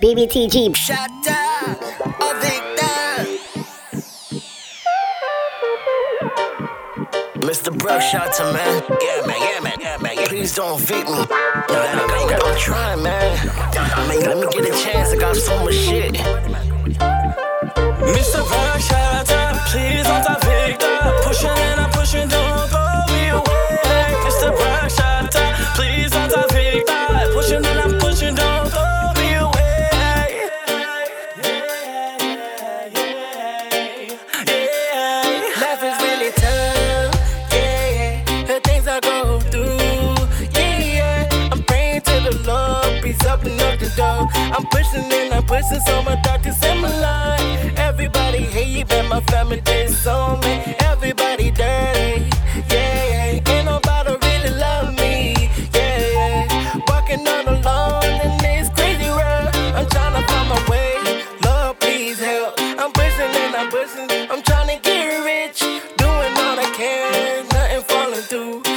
BBTG. Shut up, oh Victor. Mr. Bro, shout to man. Yeah, man, yeah, man, yeah, man. Yeah. Please don't beat me. Yo, I'm, I'm, I'm trying, man. man. Let me get a chance. I got so much shit. Mr. Brush, I'm pushing and I'm pushing, so my darkest in my life. Everybody hate, but my family disown me. Everybody dirty, yeah. Ain't nobody really love me, yeah, yeah. Walking on alone in this crazy world. I'm trying to find my way. Lord, please help. I'm pushing and I'm pushing. I'm trying to get rich, doing all I can, nothing falling through.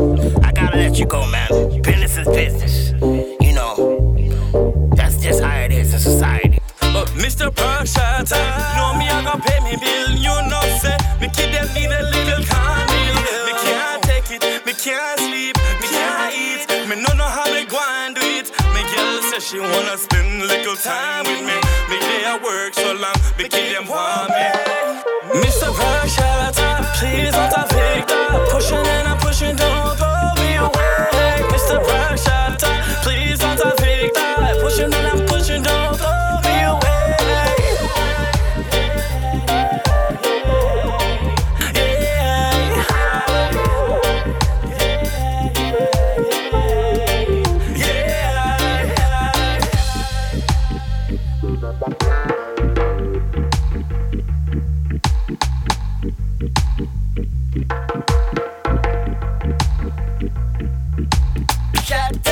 I gotta let you go, man. Business is business. You know, that's just how it is in society. Uh, Mr. Prashata, know me, I gon' pay me bill. You know, say, me kid them need a little calming. Me can't take it, me can't sleep, me can't eat. Me no know how me go and do it. Me girl say she wanna spend little time with me. Me day I work so long, me kid them want me. Shut